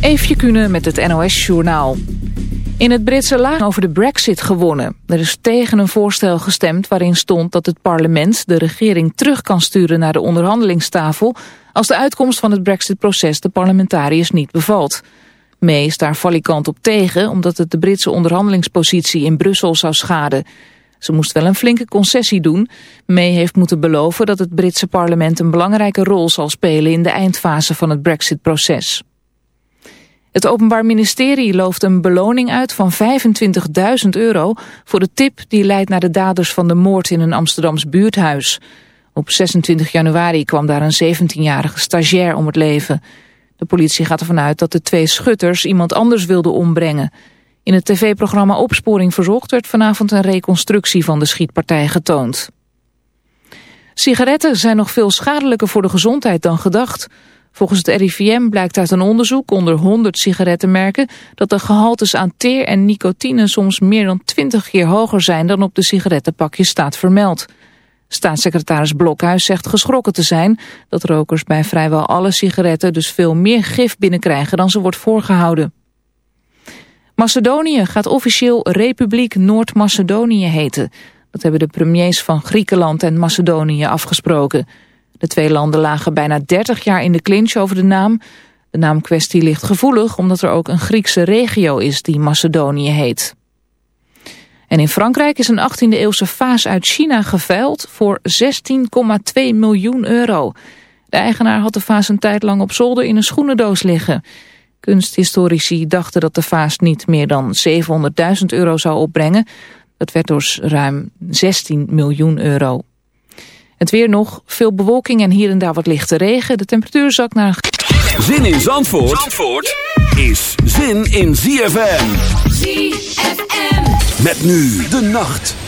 Eefje Kunnen met het NOS-journaal. In het Britse laag over de brexit gewonnen. Er is tegen een voorstel gestemd waarin stond dat het parlement de regering terug kan sturen naar de onderhandelingstafel als de uitkomst van het brexit-proces de parlementariërs niet bevalt. May is daar valikant op tegen omdat het de Britse onderhandelingspositie in Brussel zou schaden. Ze moest wel een flinke concessie doen. May heeft moeten beloven dat het Britse parlement een belangrijke rol zal spelen in de eindfase van het brexit-proces. Het Openbaar Ministerie looft een beloning uit van 25.000 euro voor de tip die leidt naar de daders van de moord in een Amsterdams buurthuis. Op 26 januari kwam daar een 17-jarige stagiair om het leven. De politie gaat ervan uit dat de twee schutters iemand anders wilden ombrengen. In het tv-programma Opsporing Verzocht werd vanavond een reconstructie van de schietpartij getoond. Sigaretten zijn nog veel schadelijker voor de gezondheid dan gedacht. Volgens het RIVM blijkt uit een onderzoek onder 100 sigarettenmerken dat de gehaltes aan teer en nicotine soms meer dan 20 keer hoger zijn dan op de sigarettenpakjes staat vermeld. Staatssecretaris Blokhuis zegt geschrokken te zijn dat rokers bij vrijwel alle sigaretten dus veel meer gif binnenkrijgen dan ze wordt voorgehouden. Macedonië gaat officieel Republiek Noord-Macedonië heten. Dat hebben de premiers van Griekenland en Macedonië afgesproken. De twee landen lagen bijna 30 jaar in de clinch over de naam. De naamkwestie ligt gevoelig omdat er ook een Griekse regio is die Macedonië heet. En in Frankrijk is een 18e eeuwse vaas uit China geveild voor 16,2 miljoen euro. De eigenaar had de vaas een tijd lang op zolder in een schoenendoos liggen. Kunsthistorici dachten dat de vaas niet meer dan 700.000 euro zou opbrengen. Dat werd dus ruim 16 miljoen euro. Het weer nog, veel bewolking en hier en daar wat lichte regen. De temperatuur zakt naar... Zin in Zandvoort, Zandvoort is zin in ZFM. ZFM. Met nu de nacht.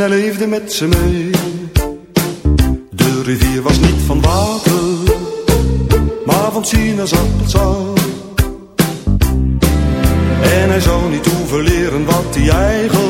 en hij leefde met ze mee. De rivier was niet van water, maar van sinaasappelsap. En hij zou niet hoeven leren wat hij eigenlijk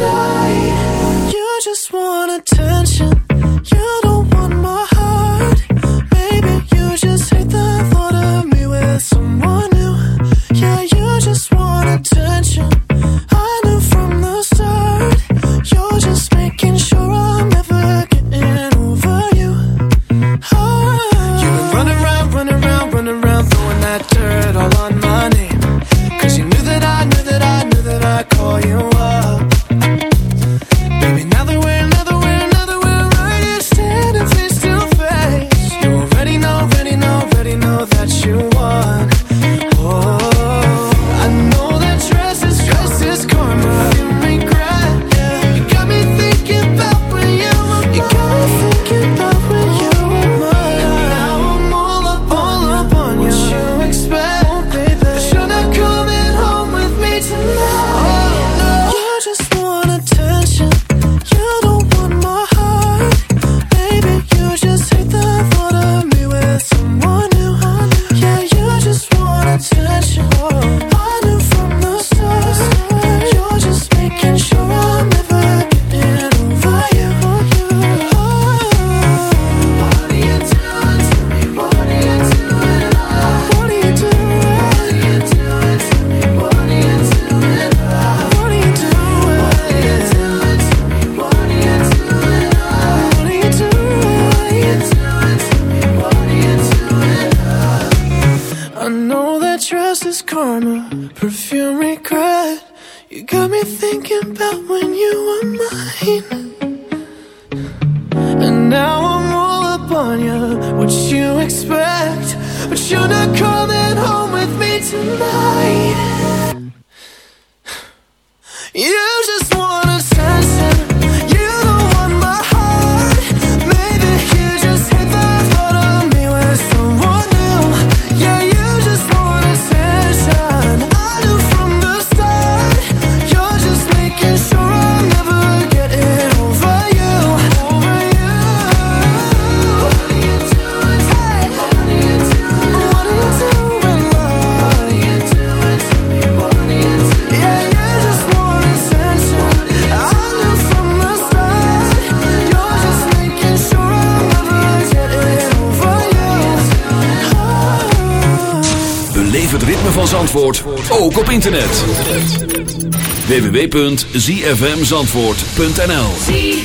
You just want. www.zfmzandvoort.nl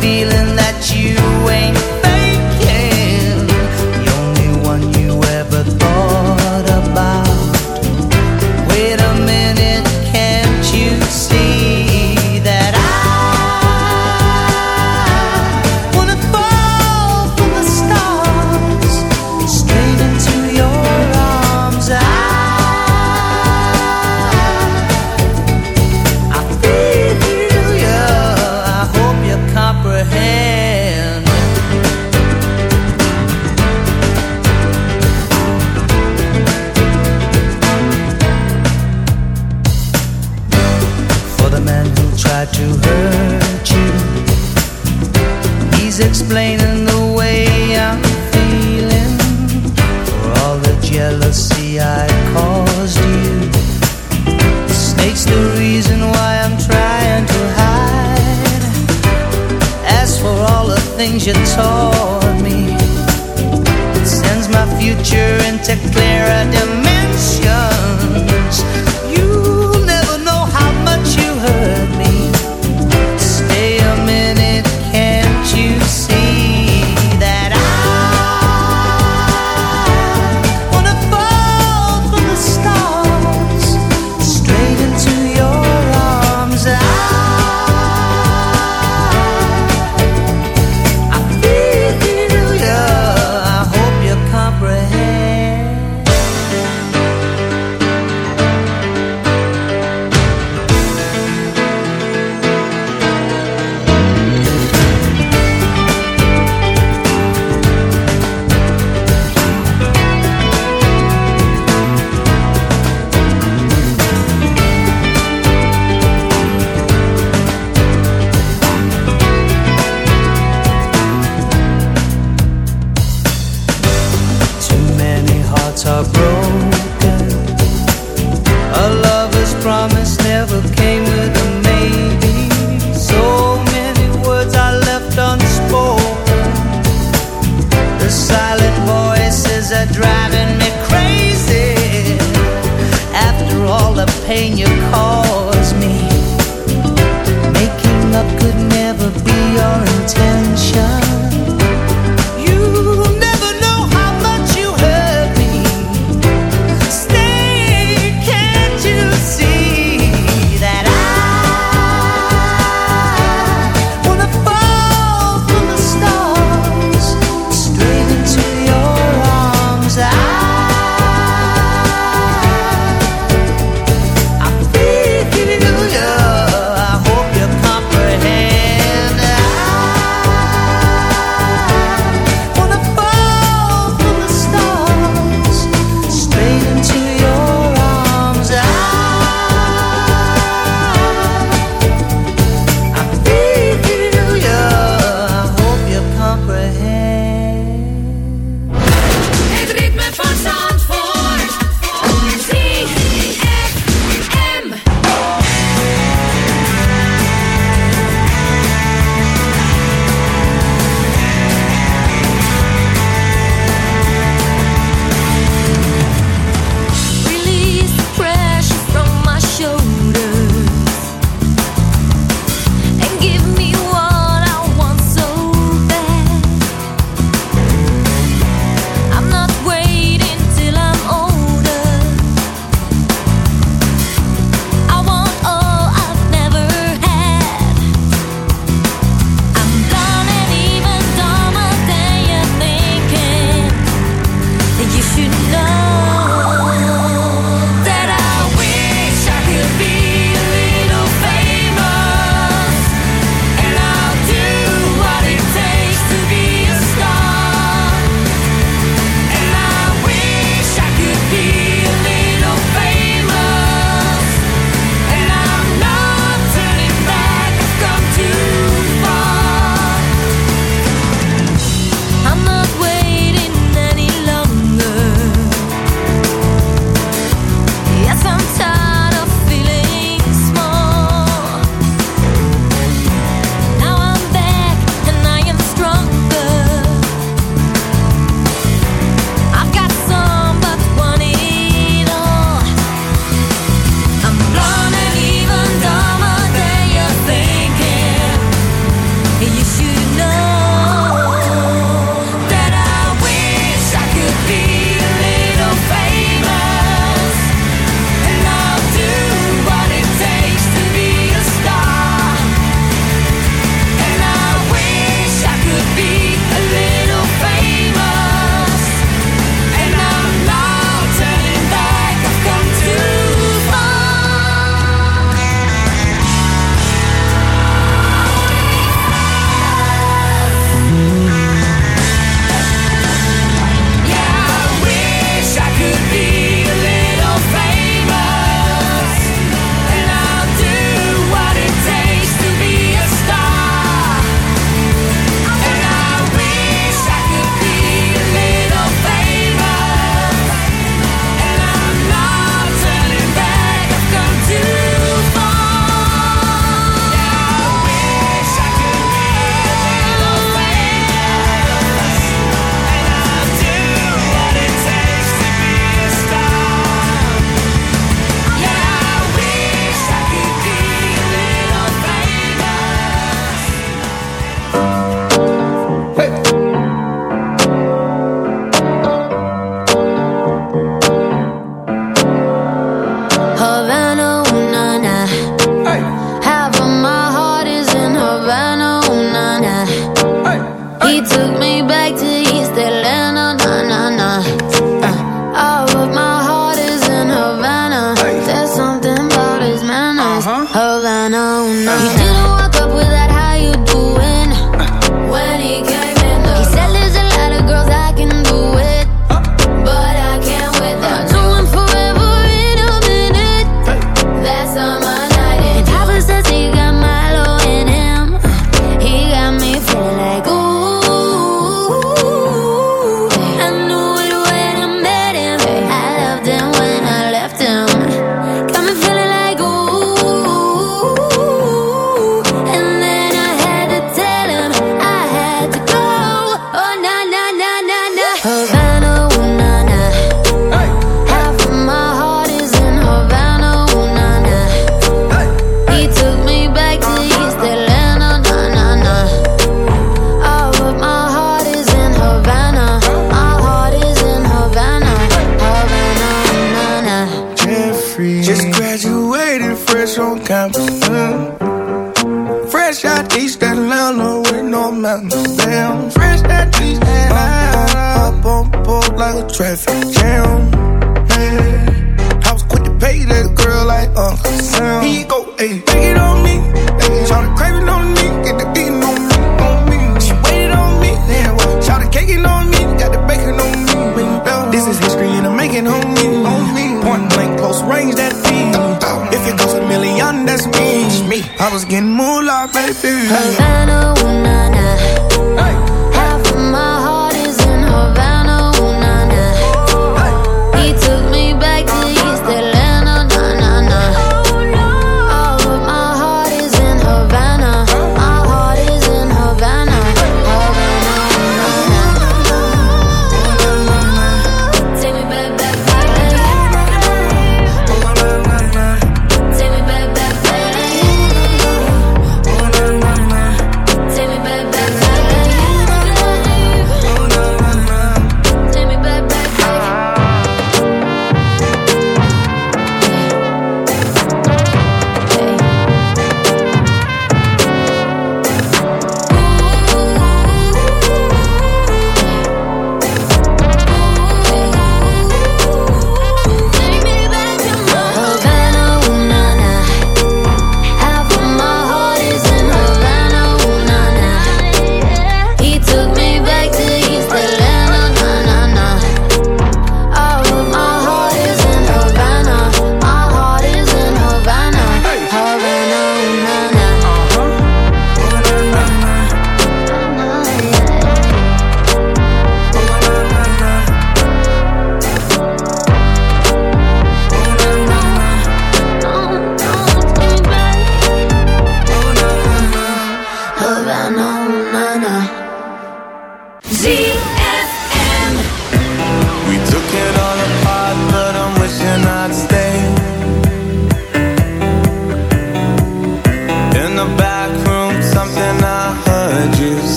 feeling that you ain't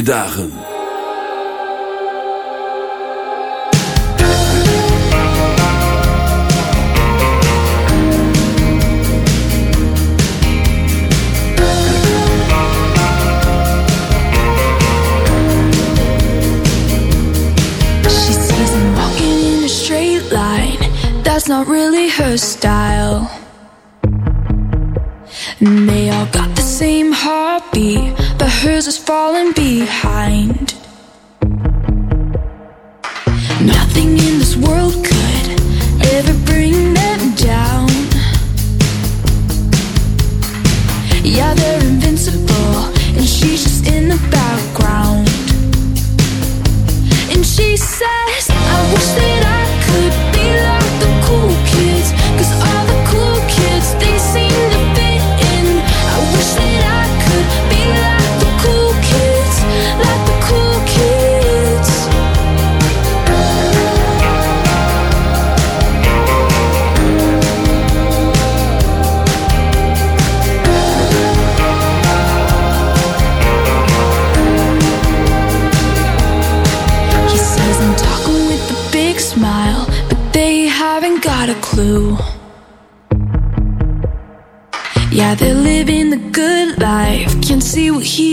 goede dagen. that's not really her style. And they all got the same heartbeat, hers is falling behind.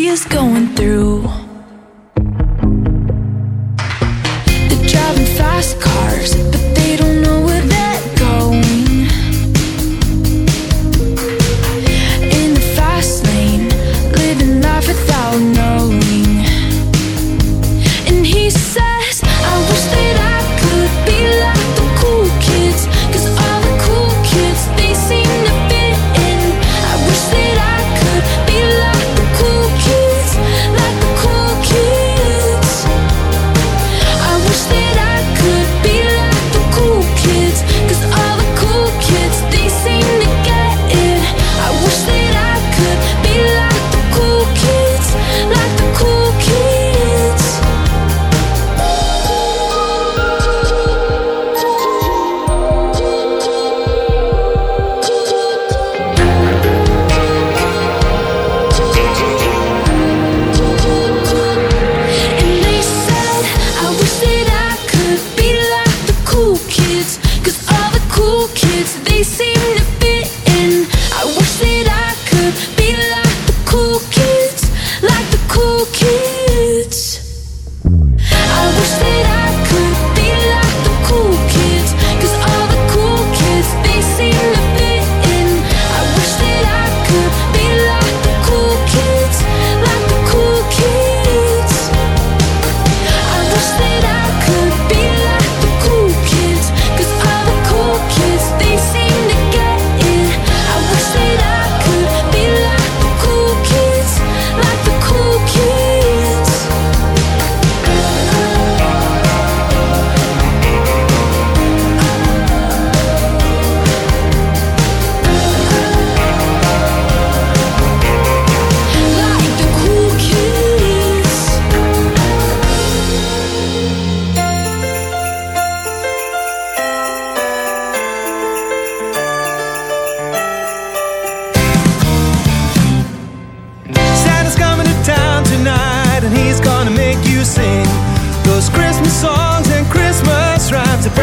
is going through.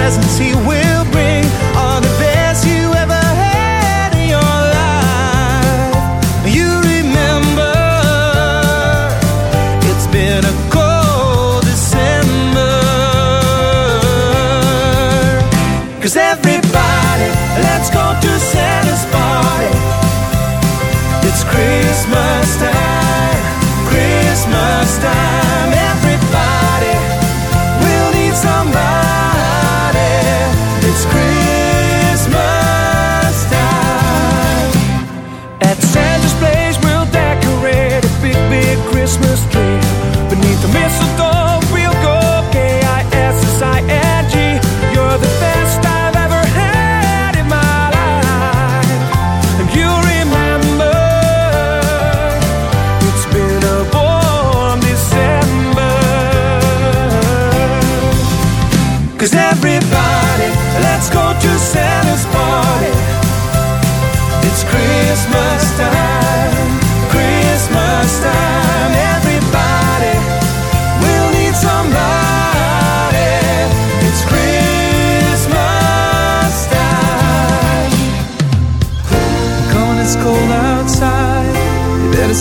presence you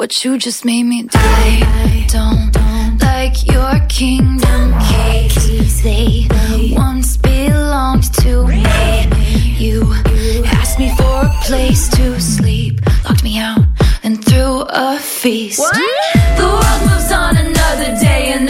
What you just made me do. I don't like your kingdom keys. They once belonged to me. You asked me for a place to sleep, locked me out, and threw a feast. The world moves on another day, another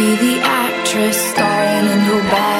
Be the actress starring in your bad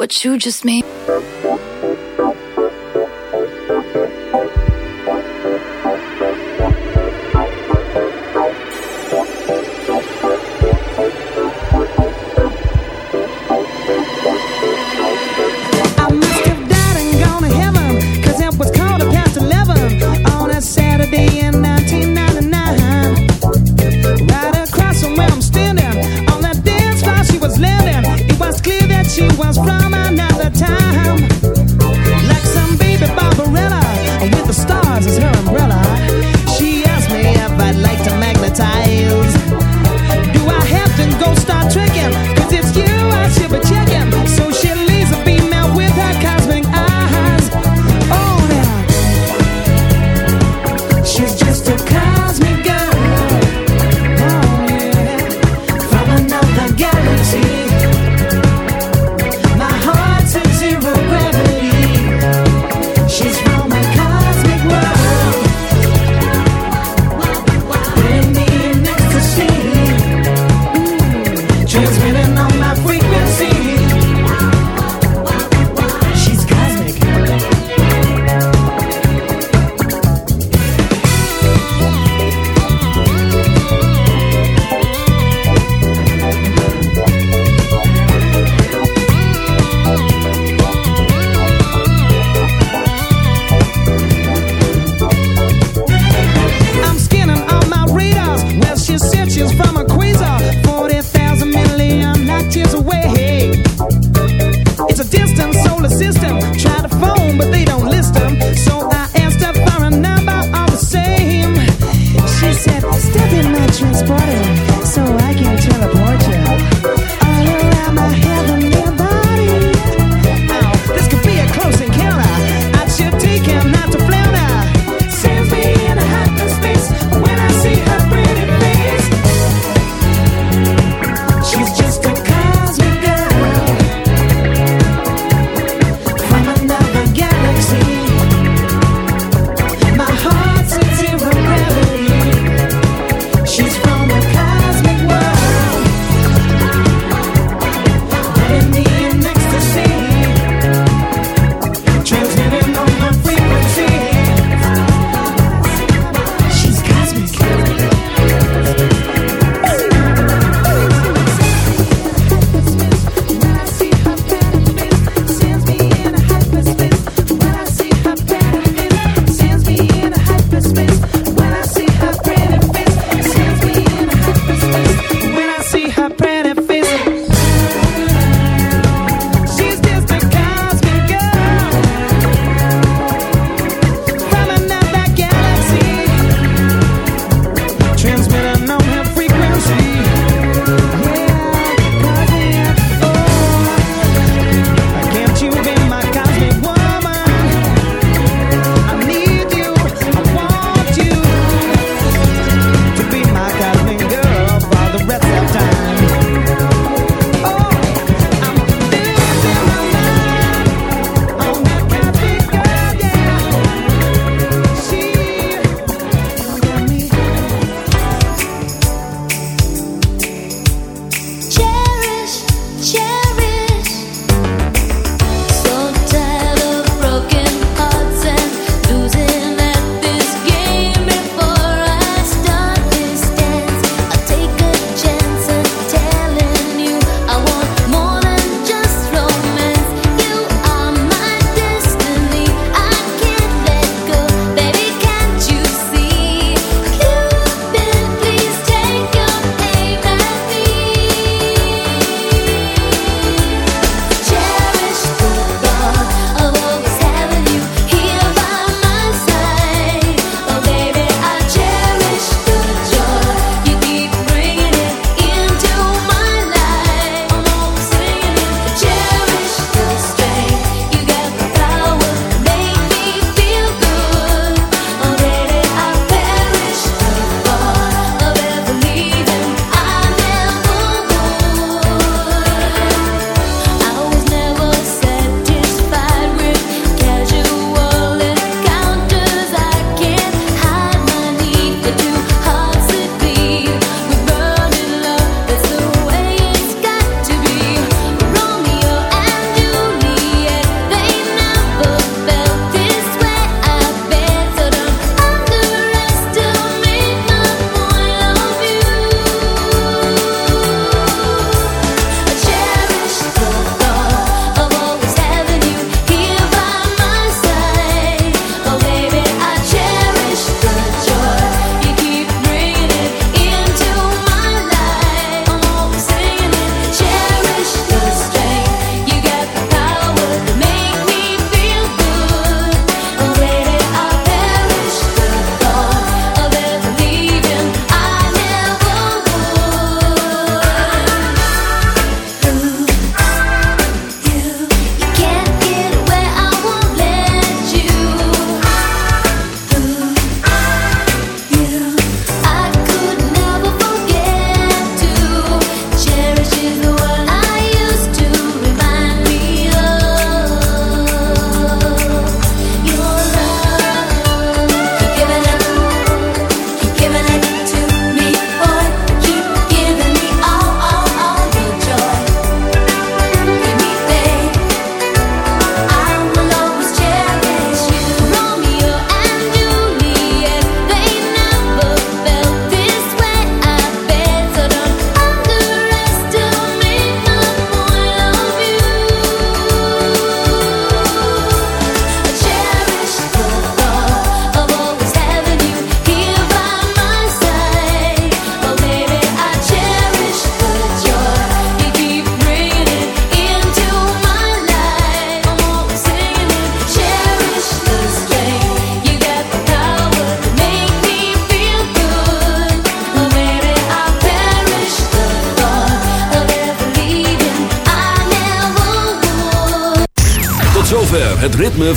What you just made.